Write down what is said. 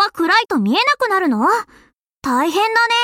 は暗いと見えなくなるの大変だね。